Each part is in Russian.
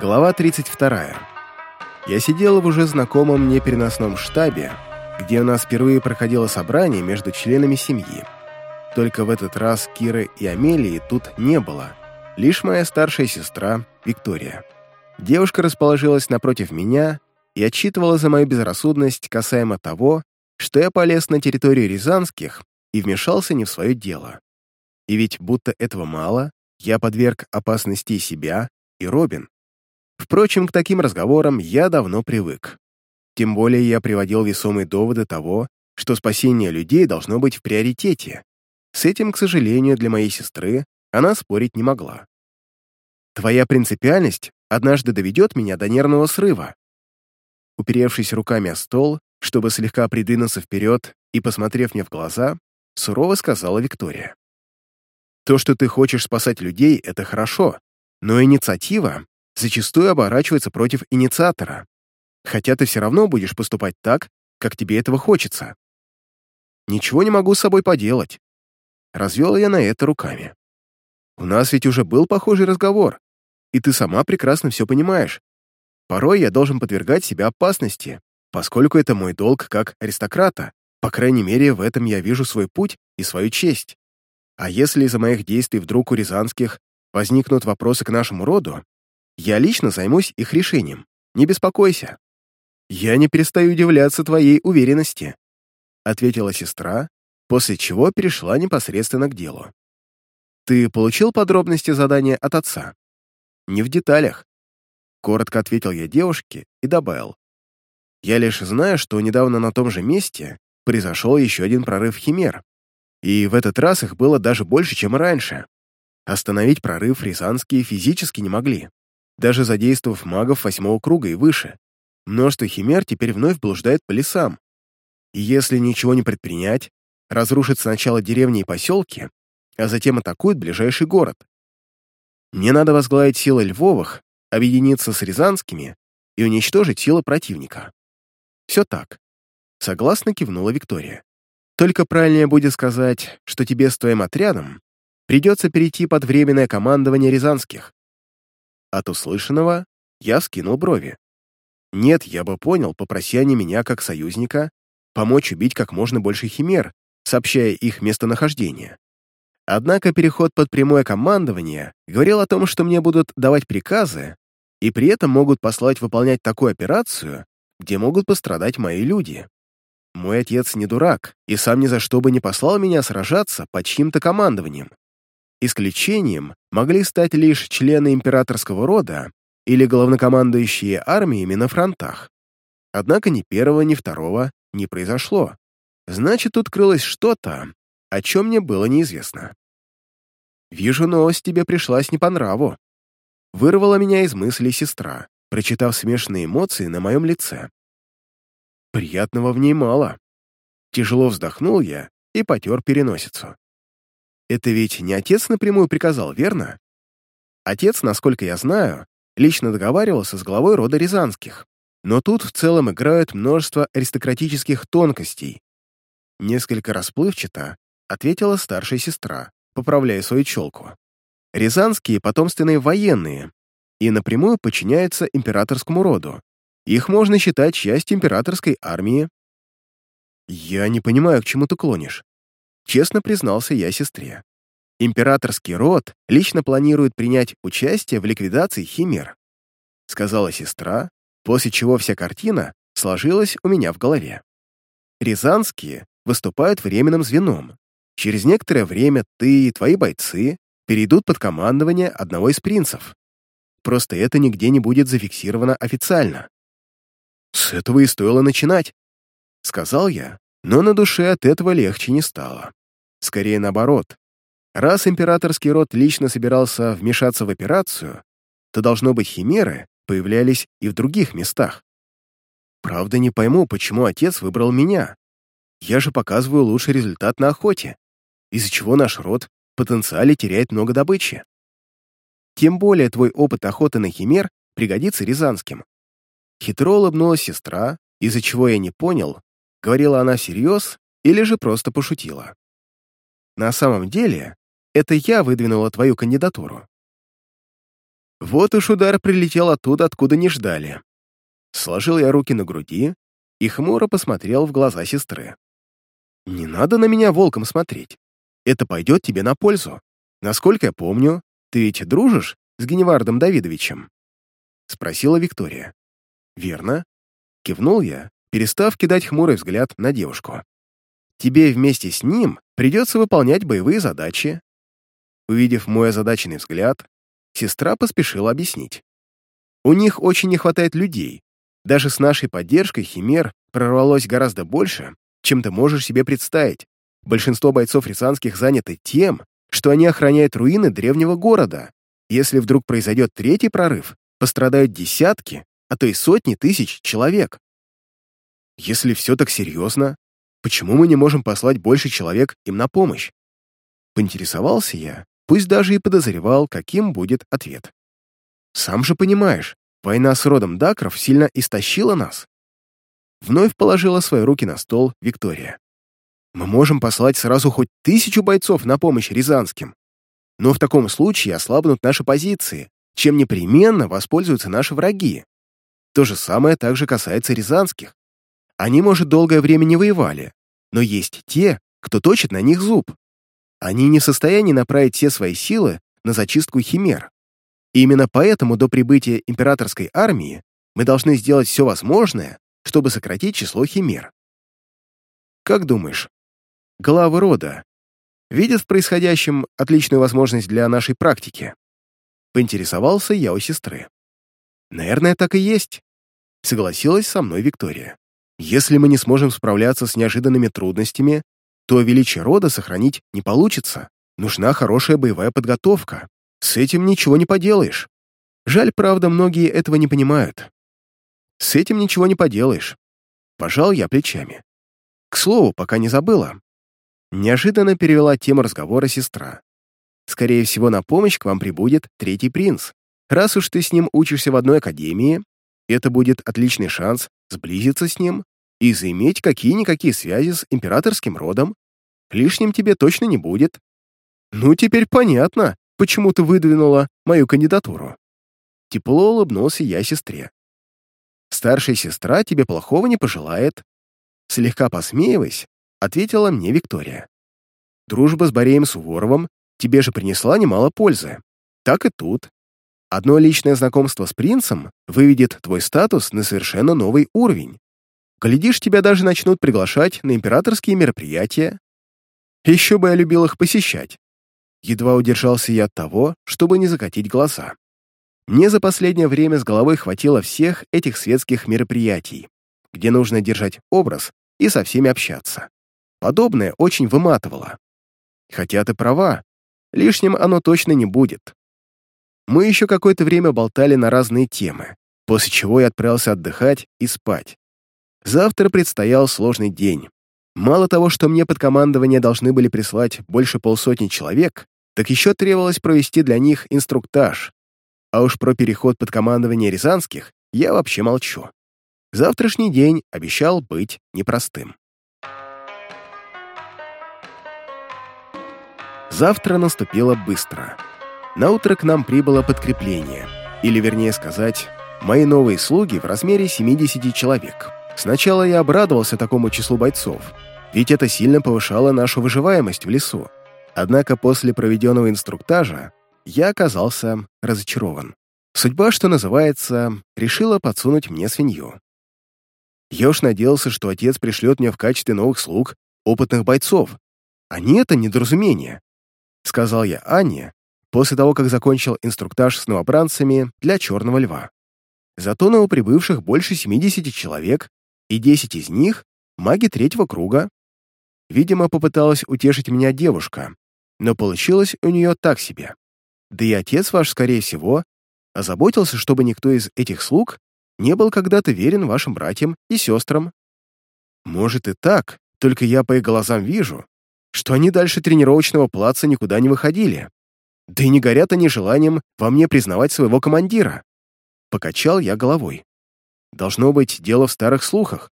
Глава 32. Я сидел в уже знакомом мне переносном штабе, где у нас впервые проходило собрание между членами семьи. Только в этот раз Киры и Амелии тут не было, лишь моя старшая сестра Виктория. Девушка расположилась напротив меня и отчитывала за мою безрассудность касаемо того, что я полез на территорию Рязанских и вмешался не в свое дело. И ведь будто этого мало, я подверг опасности себя и Робин. Впрочем, к таким разговорам я давно привык. Тем более я приводил весомые доводы того, что спасение людей должно быть в приоритете. С этим, к сожалению, для моей сестры она спорить не могла. «Твоя принципиальность однажды доведет меня до нервного срыва». Уперевшись руками о стол, чтобы слегка придвинуться вперед и посмотрев мне в глаза, сурово сказала Виктория. «То, что ты хочешь спасать людей, это хорошо, но инициатива зачастую оборачивается против инициатора, хотя ты все равно будешь поступать так, как тебе этого хочется. Ничего не могу с собой поделать. Развел я на это руками. У нас ведь уже был похожий разговор, и ты сама прекрасно все понимаешь. Порой я должен подвергать себя опасности, поскольку это мой долг как аристократа, по крайней мере, в этом я вижу свой путь и свою честь. А если из-за моих действий вдруг у рязанских возникнут вопросы к нашему роду, я лично займусь их решением. Не беспокойся. Я не перестаю удивляться твоей уверенности, ответила сестра, после чего перешла непосредственно к делу. Ты получил подробности задания от отца? Не в деталях. Коротко ответил я девушке и добавил. Я лишь знаю, что недавно на том же месте произошел еще один прорыв химер, и в этот раз их было даже больше, чем раньше. Остановить прорыв рязанские физически не могли, даже задействовав магов восьмого круга и выше. Множество химер теперь вновь блуждает по лесам. И если ничего не предпринять, разрушат сначала деревни и поселки, а затем атакуют ближайший город. Мне надо возглавить силы Львовых, объединиться с Рязанскими и уничтожить силы противника. Все так. Согласно кивнула Виктория. Только правильнее будет сказать, что тебе с твоим отрядом придется перейти под временное командование Рязанских. От услышанного я скинул брови. Нет, я бы понял, попроси они меня как союзника помочь убить как можно больше химер, сообщая их местонахождение. Однако переход под прямое командование говорил о том, что мне будут давать приказы и при этом могут послать выполнять такую операцию, где могут пострадать мои люди. Мой отец не дурак и сам ни за что бы не послал меня сражаться под чьим-то командованием. Исключением могли стать лишь члены императорского рода или главнокомандующие армиями на фронтах. Однако ни первого, ни второго не произошло. Значит, тут крылось что-то, о чем мне было неизвестно. «Вижу, новость тебе пришлась не по нраву», вырвала меня из мыслей сестра, прочитав смешанные эмоции на моем лице. Приятного в ней мало. Тяжело вздохнул я и потер переносицу. Это ведь не отец напрямую приказал, верно? Отец, насколько я знаю, лично договаривался с главой рода Рязанских, но тут в целом играют множество аристократических тонкостей. Несколько расплывчато ответила старшая сестра, поправляя свою челку. Рязанские потомственные военные и напрямую подчиняются императорскому роду, их можно считать частью императорской армии. Я не понимаю, к чему ты клонишь. Честно признался я сестре. Императорский род лично планирует принять участие в ликвидации химер, сказала сестра, после чего вся картина сложилась у меня в голове. Рязанские выступают временным звеном. Через некоторое время ты и твои бойцы перейдут под командование одного из принцев. Просто это нигде не будет зафиксировано официально. С этого и стоило начинать, сказал я, но на душе от этого легче не стало. Скорее наоборот. Раз императорский род лично собирался вмешаться в операцию, то, должно быть, химеры появлялись и в других местах. Правда, не пойму, почему отец выбрал меня. Я же показываю лучший результат на охоте, из-за чего наш род в потенциале теряет много добычи. Тем более твой опыт охоты на химер пригодится рязанским. Хитро улыбнулась сестра, из-за чего я не понял, говорила она всерьез или же просто пошутила. На самом деле, это я выдвинула твою кандидатуру. Вот уж удар прилетел оттуда, откуда не ждали. Сложил я руки на груди и хмуро посмотрел в глаза сестры. «Не надо на меня волком смотреть. Это пойдет тебе на пользу. Насколько я помню, ты ведь дружишь с Геневардом Давидовичем?» Спросила Виктория. «Верно». Кивнул я, перестав кидать хмурый взгляд на девушку. «Тебе вместе с ним придется выполнять боевые задачи». Увидев мой озадаченный взгляд, сестра поспешила объяснить. «У них очень не хватает людей. Даже с нашей поддержкой химер прорвалось гораздо больше, чем ты можешь себе представить. Большинство бойцов рязанских заняты тем, что они охраняют руины древнего города. Если вдруг произойдет третий прорыв, пострадают десятки, а то и сотни тысяч человек. Если все так серьезно, почему мы не можем послать больше человек им на помощь? Поинтересовался я, пусть даже и подозревал, каким будет ответ. Сам же понимаешь, война с родом Дакров сильно истощила нас. Вновь положила свои руки на стол Виктория. Мы можем послать сразу хоть тысячу бойцов на помощь рязанским. Но в таком случае ослабнут наши позиции, чем непременно воспользуются наши враги. То же самое также касается рязанских. Они, может, долгое время не воевали, но есть те, кто точит на них зуб. Они не в состоянии направить все свои силы на зачистку химер. И именно поэтому до прибытия императорской армии мы должны сделать все возможное, чтобы сократить число химер. Как думаешь, главы рода видят в происходящем отличную возможность для нашей практики? Поинтересовался я у сестры. Наверное, так и есть. Согласилась со мной Виктория. Если мы не сможем справляться с неожиданными трудностями, то величие рода сохранить не получится. Нужна хорошая боевая подготовка. С этим ничего не поделаешь. Жаль, правда, многие этого не понимают. С этим ничего не поделаешь. Пожал я плечами. К слову, пока не забыла. Неожиданно перевела тему разговора сестра. Скорее всего, на помощь к вам прибудет третий принц. Раз уж ты с ним учишься в одной академии, это будет отличный шанс сблизиться с ним и заиметь какие-никакие связи с императорским родом. Лишним тебе точно не будет. Ну, теперь понятно, почему ты выдвинула мою кандидатуру. Тепло улыбнулся я сестре. Старшая сестра тебе плохого не пожелает. Слегка посмеиваясь, ответила мне Виктория. Дружба с Бореем Суворовым тебе же принесла немало пользы. Так и тут. Одно личное знакомство с принцем выведет твой статус на совершенно новый уровень. Глядишь, тебя даже начнут приглашать на императорские мероприятия. Еще бы я любил их посещать. Едва удержался я от того, чтобы не закатить глаза. Мне за последнее время с головой хватило всех этих светских мероприятий, где нужно держать образ и со всеми общаться. Подобное очень выматывало. Хотя ты права, лишним оно точно не будет. Мы еще какое-то время болтали на разные темы, после чего я отправился отдыхать и спать. Завтра предстоял сложный день. Мало того, что мне под командование должны были прислать больше полсотни человек, так еще требовалось провести для них инструктаж, а уж про переход под командование Рязанских я вообще молчу. Завтрашний день обещал быть непростым. Завтра наступило быстро. Наутро к нам прибыло подкрепление, или, вернее сказать, мои новые слуги в размере 70 человек. Сначала я обрадовался такому числу бойцов, ведь это сильно повышало нашу выживаемость в лесу. Однако после проведенного инструктажа я оказался разочарован. Судьба, что называется, решила подсунуть мне свинью. Я уж надеялся, что отец пришлет мне в качестве новых слуг опытных бойцов, а не это недоразумение, сказал я Анне после того, как закончил инструктаж с новобранцами для Черного Льва. Зато новоприбывших больше 70 человек, и 10 из них — маги третьего круга. Видимо, попыталась утешить меня девушка, но получилось у нее так себе. Да и отец ваш, скорее всего, озаботился, чтобы никто из этих слуг не был когда-то верен вашим братьям и сестрам. Может и так, только я по их глазам вижу, что они дальше тренировочного плаца никуда не выходили. Да и не горят они желанием во мне признавать своего командира. Покачал я головой. Должно быть дело в старых слухах.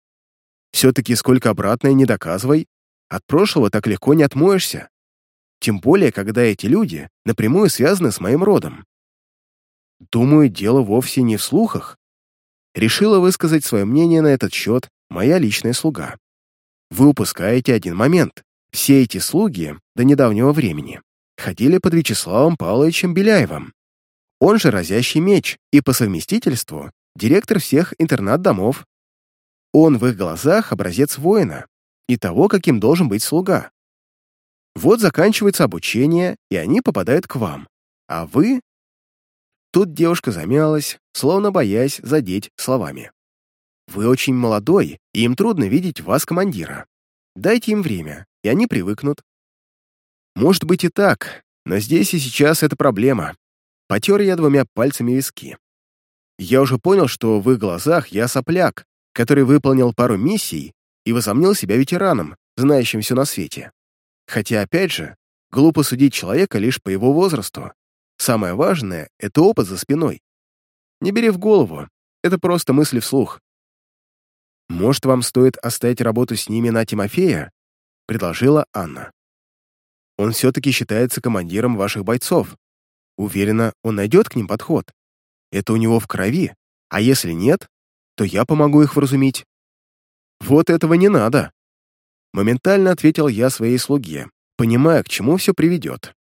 Все-таки сколько обратное не доказывай, от прошлого так легко не отмоешься тем более, когда эти люди напрямую связаны с моим родом. Думаю, дело вовсе не в слухах. Решила высказать свое мнение на этот счет моя личная слуга. Вы упускаете один момент. Все эти слуги до недавнего времени ходили под Вячеславом Павловичем Беляевым. Он же разящий меч и по совместительству директор всех интернат-домов. Он в их глазах образец воина и того, каким должен быть слуга. Вот заканчивается обучение, и они попадают к вам. А вы... Тут девушка замялась, словно боясь задеть словами. Вы очень молодой, и им трудно видеть вас командира. Дайте им время, и они привыкнут. Может быть и так, но здесь и сейчас это проблема. Потер я двумя пальцами виски. Я уже понял, что в их глазах я сопляк, который выполнил пару миссий и возомнил себя ветераном, знающим все на свете. Хотя, опять же, глупо судить человека лишь по его возрасту. Самое важное — это опыт за спиной. Не бери в голову, это просто мысли вслух. «Может, вам стоит оставить работу с ними на Тимофея?» — предложила Анна. «Он все-таки считается командиром ваших бойцов. Уверена, он найдет к ним подход. Это у него в крови, а если нет, то я помогу их вразумить». «Вот этого не надо!» Моментально ответил я своей слуге, понимая, к чему все приведет.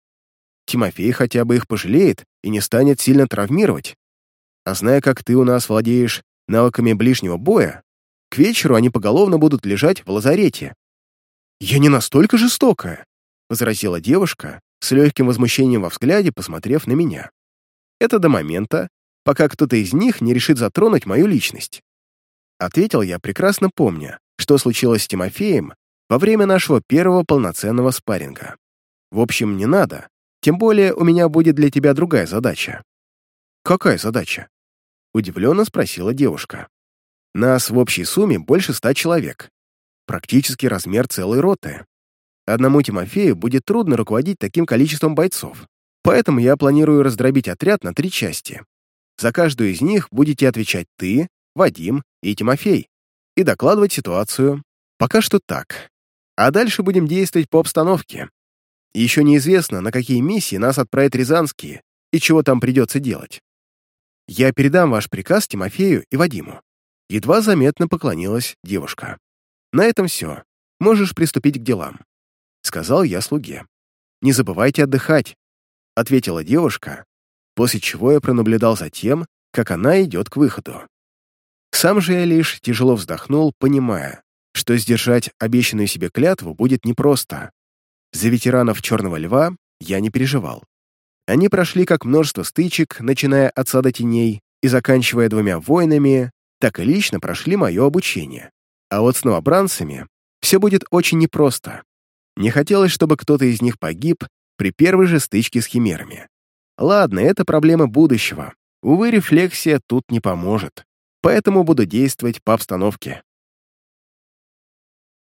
Тимофей хотя бы их пожалеет и не станет сильно травмировать. А зная, как ты у нас владеешь навыками ближнего боя, к вечеру они поголовно будут лежать в лазарете. «Я не настолько жестокая», — возразила девушка, с легким возмущением во взгляде, посмотрев на меня. «Это до момента, пока кто-то из них не решит затронуть мою личность». Ответил я, прекрасно помня, что случилось с Тимофеем во время нашего первого полноценного спарринга. В общем, не надо, тем более у меня будет для тебя другая задача. «Какая задача?» — удивленно спросила девушка. Нас в общей сумме больше ста человек. Практически размер целой роты. Одному Тимофею будет трудно руководить таким количеством бойцов. Поэтому я планирую раздробить отряд на три части. За каждую из них будете отвечать ты, Вадим и Тимофей. И докладывать ситуацию. Пока что так. А дальше будем действовать по обстановке. Еще неизвестно, на какие миссии нас отправят Рязанские и чего там придется делать. Я передам ваш приказ Тимофею и Вадиму. Едва заметно поклонилась девушка. «На этом все. Можешь приступить к делам», — сказал я слуге. «Не забывайте отдыхать», — ответила девушка, после чего я пронаблюдал за тем, как она идет к выходу. Сам же я лишь тяжело вздохнул, понимая, что сдержать обещанную себе клятву будет непросто. За ветеранов «Черного льва» я не переживал. Они прошли как множество стычек, начиная от сада теней и заканчивая двумя войнами, так и лично прошли мое обучение. А вот с новобранцами все будет очень непросто. Не хотелось, чтобы кто-то из них погиб при первой же стычке с химерами. Ладно, это проблема будущего. Увы, рефлексия тут не поможет. Поэтому буду действовать по обстановке.